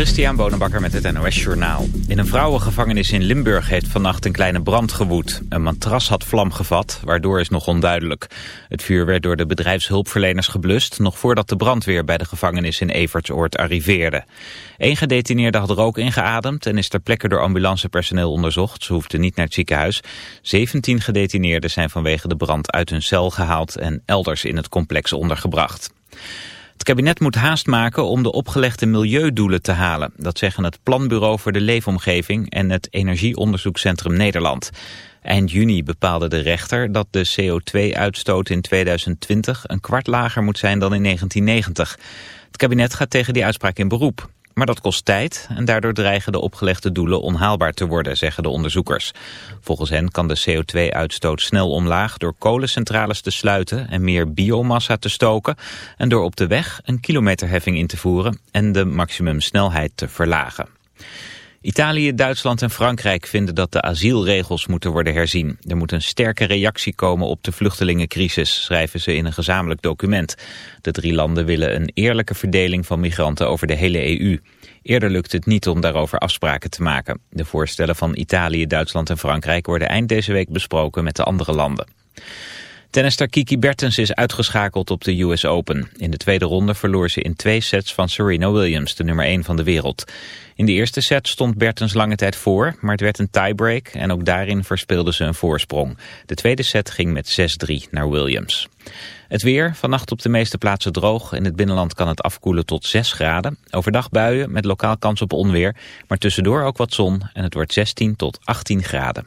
Christian Bonenbakker met het NOS Journaal. In een vrouwengevangenis in Limburg heeft vannacht een kleine brand gewoed. Een matras had vlam gevat, waardoor is nog onduidelijk. Het vuur werd door de bedrijfshulpverleners geblust... nog voordat de brandweer bij de gevangenis in Evertsoord arriveerde. Eén gedetineerde had rook ingeademd... en is ter plekke door ambulancepersoneel onderzocht. Ze hoefde niet naar het ziekenhuis. 17 gedetineerden zijn vanwege de brand uit hun cel gehaald... en elders in het complex ondergebracht. Het kabinet moet haast maken om de opgelegde milieudoelen te halen. Dat zeggen het Planbureau voor de Leefomgeving en het Energieonderzoekscentrum Nederland. Eind juni bepaalde de rechter dat de CO2-uitstoot in 2020 een kwart lager moet zijn dan in 1990. Het kabinet gaat tegen die uitspraak in beroep. Maar dat kost tijd en daardoor dreigen de opgelegde doelen onhaalbaar te worden, zeggen de onderzoekers. Volgens hen kan de CO2-uitstoot snel omlaag door kolencentrales te sluiten en meer biomassa te stoken en door op de weg een kilometerheffing in te voeren en de maximumsnelheid te verlagen. Italië, Duitsland en Frankrijk vinden dat de asielregels moeten worden herzien. Er moet een sterke reactie komen op de vluchtelingencrisis, schrijven ze in een gezamenlijk document. De drie landen willen een eerlijke verdeling van migranten over de hele EU. Eerder lukt het niet om daarover afspraken te maken. De voorstellen van Italië, Duitsland en Frankrijk worden eind deze week besproken met de andere landen. Tennister Kiki Bertens is uitgeschakeld op de US Open. In de tweede ronde verloor ze in twee sets van Serena Williams, de nummer 1 van de wereld. In de eerste set stond Bertens lange tijd voor, maar het werd een tiebreak en ook daarin verspeelde ze een voorsprong. De tweede set ging met 6-3 naar Williams. Het weer, vannacht op de meeste plaatsen droog. In het binnenland kan het afkoelen tot 6 graden. Overdag buien met lokaal kans op onweer, maar tussendoor ook wat zon en het wordt 16 tot 18 graden.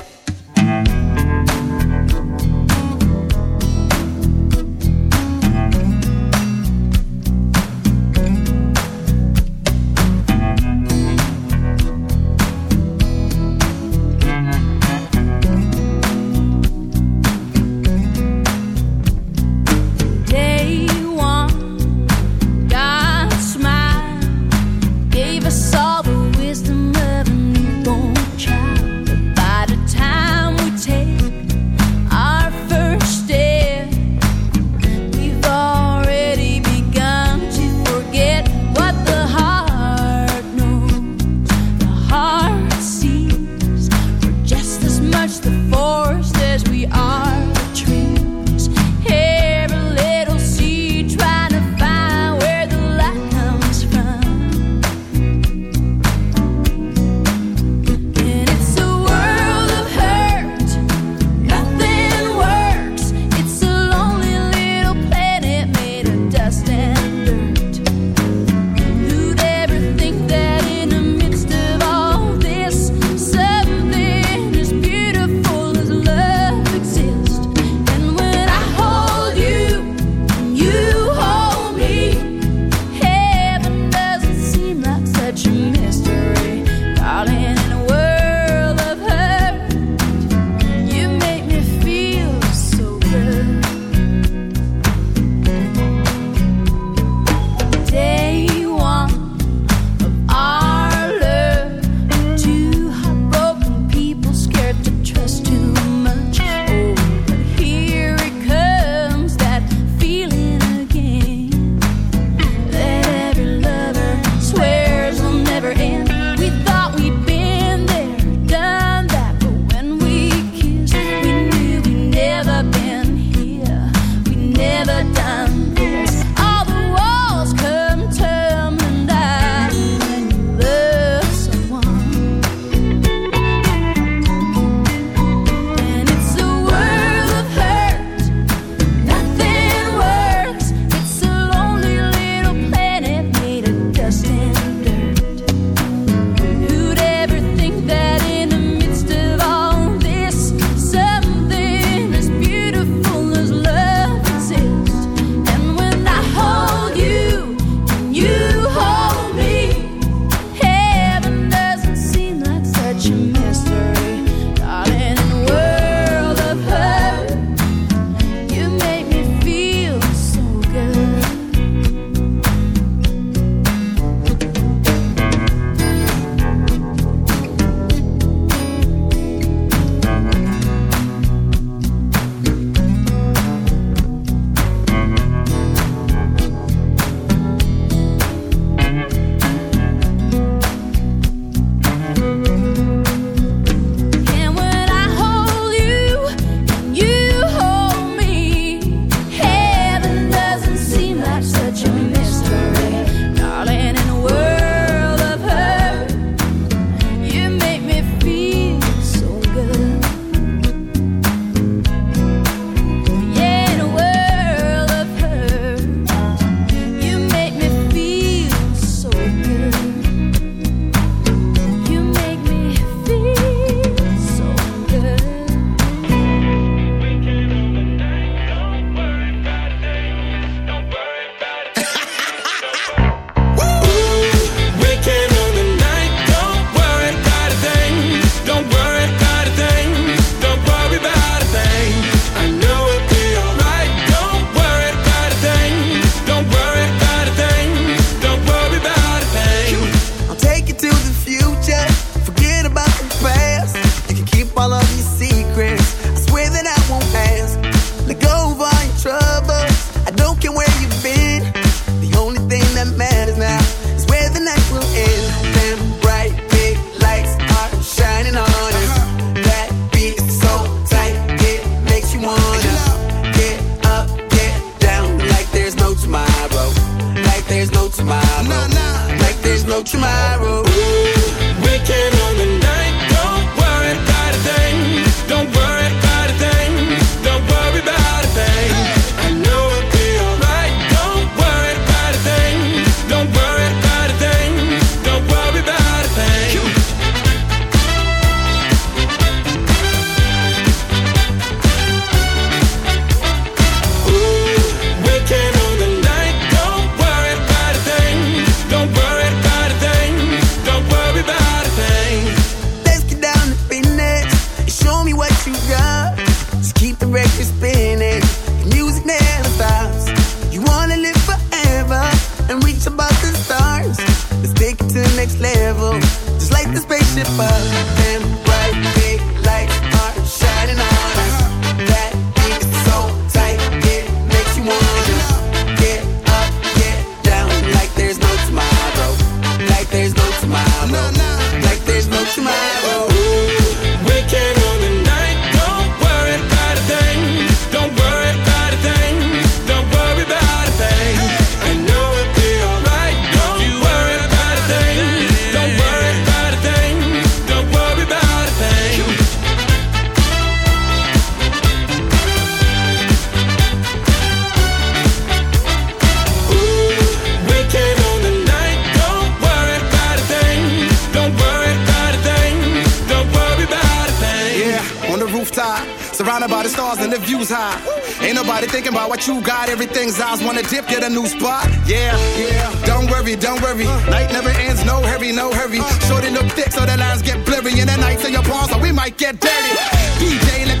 no hurry. Shorty look thick so the lines get blurry. in the night. So your palms, or we might get dirty. DJ, let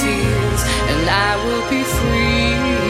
seals, and I will be free.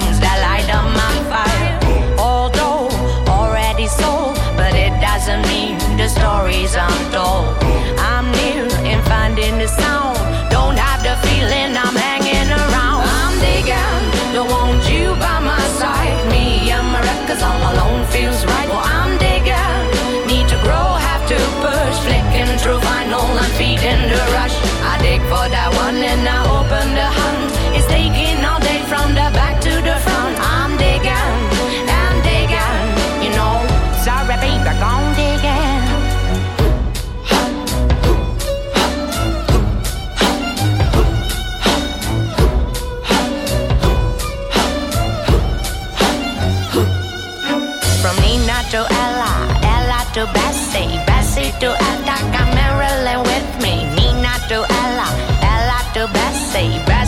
mean the stories untold. I'm near in finding the sound. Don't have the feeling I'm hanging around. I'm digging, don't want you by my side. Me and my records all alone feels right. Well, I'm digging, need to grow, have to push. Flicking through vinyl and feeding the rush. I dig for that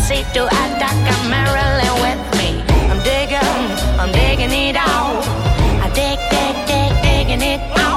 Bessie to Attica, Marilyn with me. I'm digging, I'm digging it out. I dig, dig, dig, digging it out.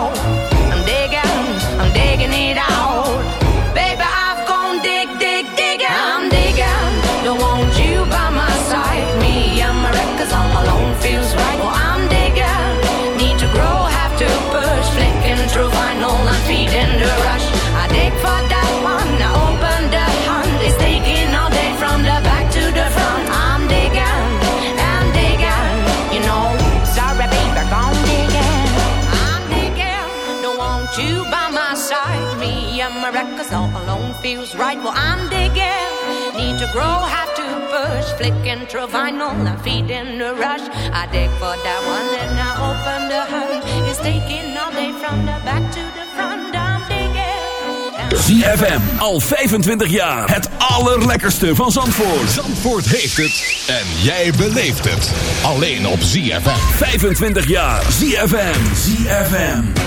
Feels right. Well, I'm digging, need to grow, have to push. Flicking through vinyl and feeding the rush. I dig for that one and I open the hunt. It's taking all day from the back to the front. I'm digging. ZFM, al 25 jaar. Het allerlekkerste van Zandvoort. Zandvoort heeft het en jij beleeft het. Alleen op ZFM. 25 jaar. ZFM. ZFM.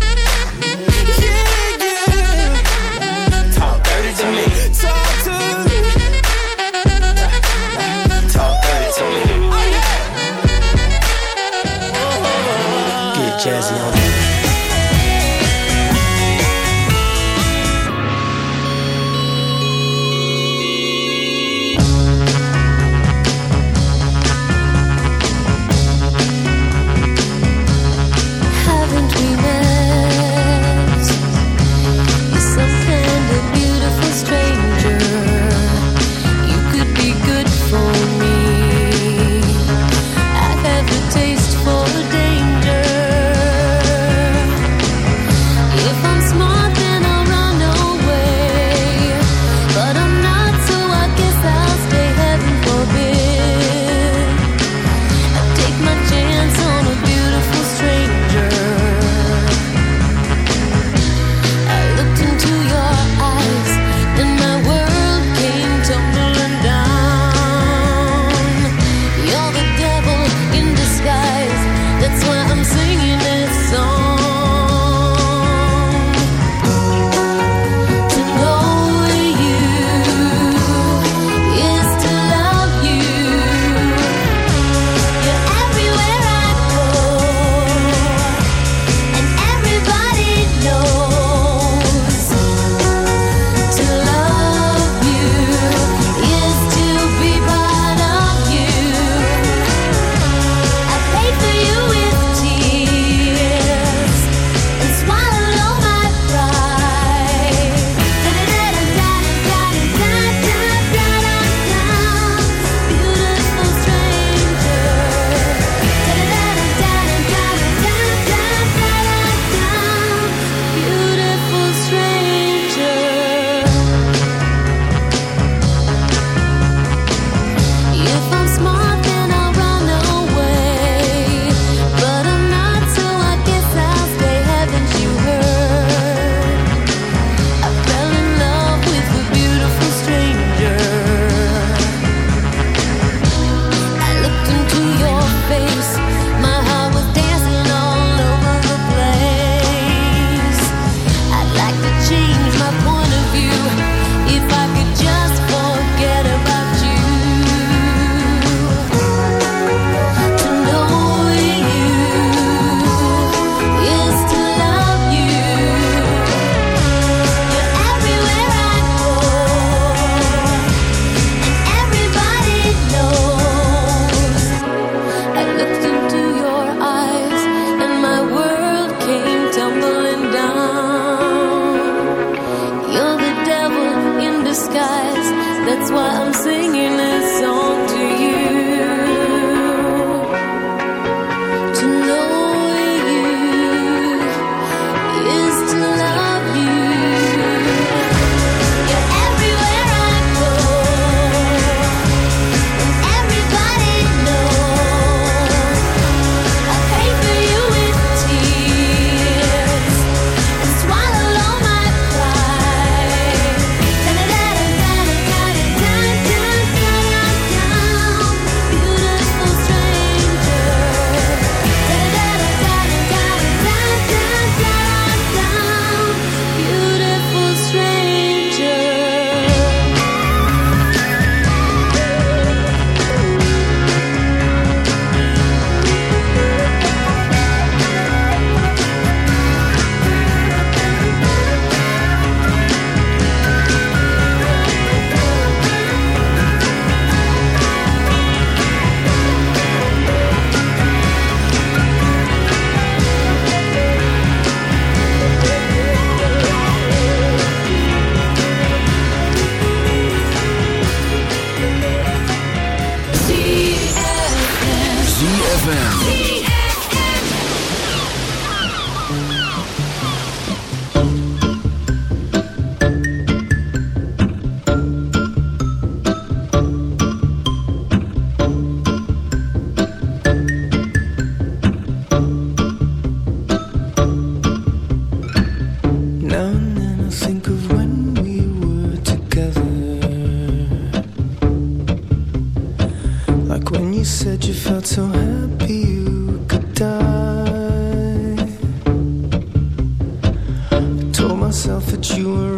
That you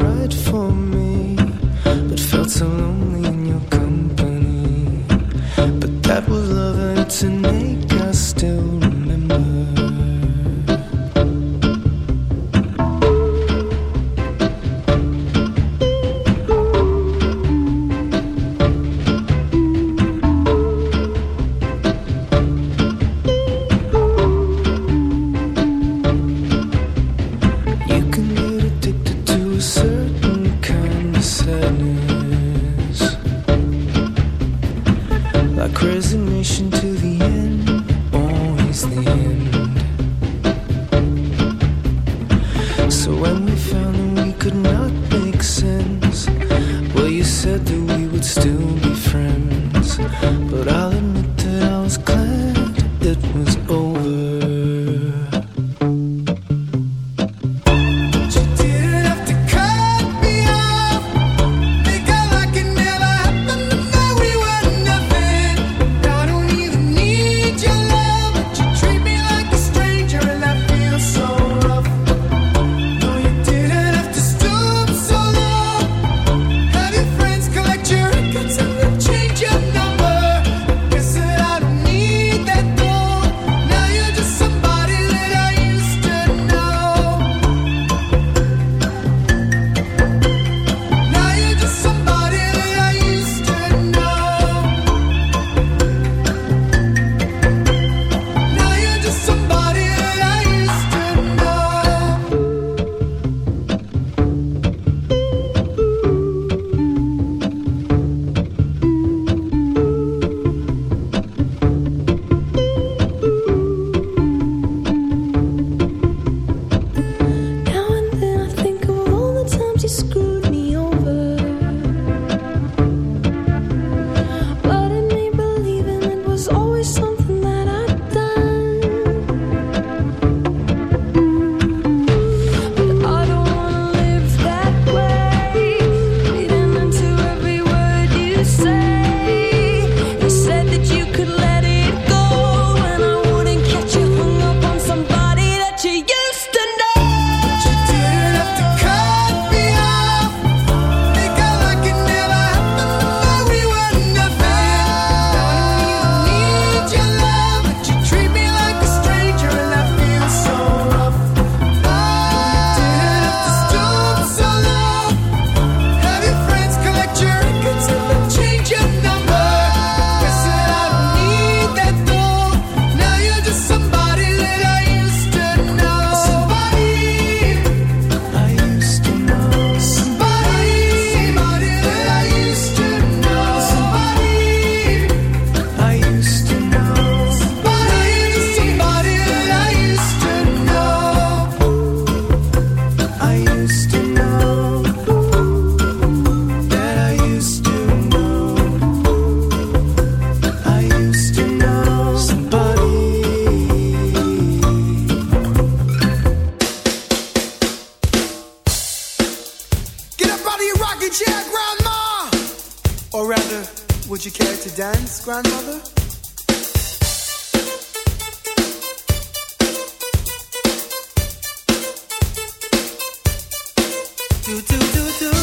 do do do do.